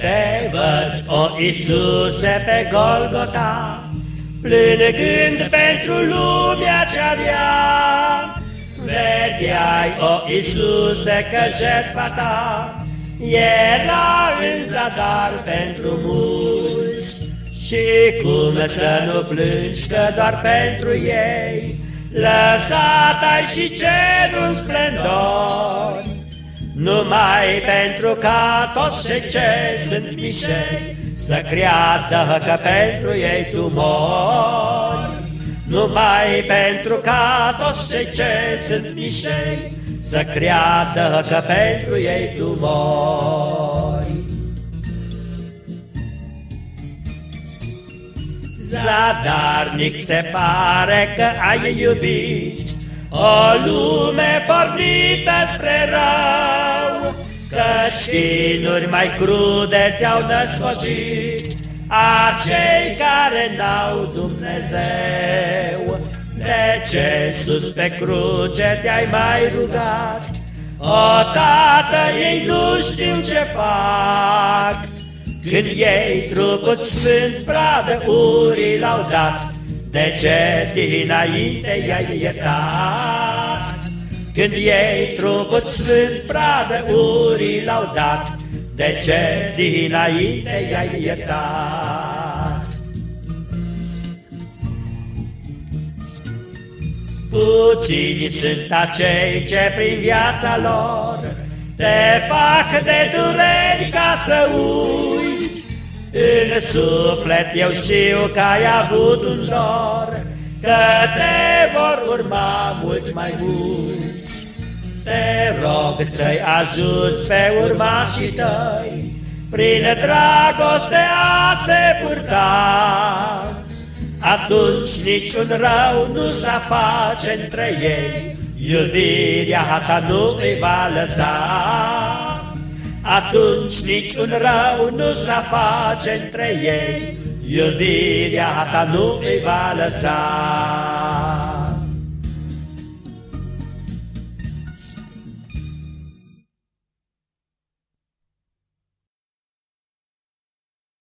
Te văd, o Iisuse, pe Golgota, Plângând pentru lumea ce-a vrea. Vedeai, o Iisuse, că jertfa ta Era în zadar pentru mulți, Și cum să nu plângi că doar pentru ei Lăsat ai și cerul splendor Numai pentru ca toți cei ce sunt mișei Să creadă că pentru ei tu mori. Numai pentru ca toți cei ce sunt mișei Să creadă că pentru ei tu mori. Zadarnic se pare că ai iubit O lume pornită spre rău Căci chinuri mai crude ți-au născocit Acei care n-au Dumnezeu De ce sus pe cruce te-ai mai rugat? O, Tată, ei nu știu ce fac când ei trupul sfânt pradă urii l-au dat, De ce dinainte i-ai iertat? Când ei trupul sfânt pradă urii l-au dat, De ce dinainte i-ai iertat? Puțini sunt acei ce prin viața lor te fac de dureri ca să uiți. În suflet eu știu că ai avut un dor Că te vor urma mult mai mulți. Te rog să-i ajuți pe urmașii tăi Prin dragoste a se purta Atunci niciun rău nu s-a face între ei Iubirea ta nu îi va lăsa, Atunci niciun rău nu s-a face între ei, Iubirea ta nu îi va lăsa.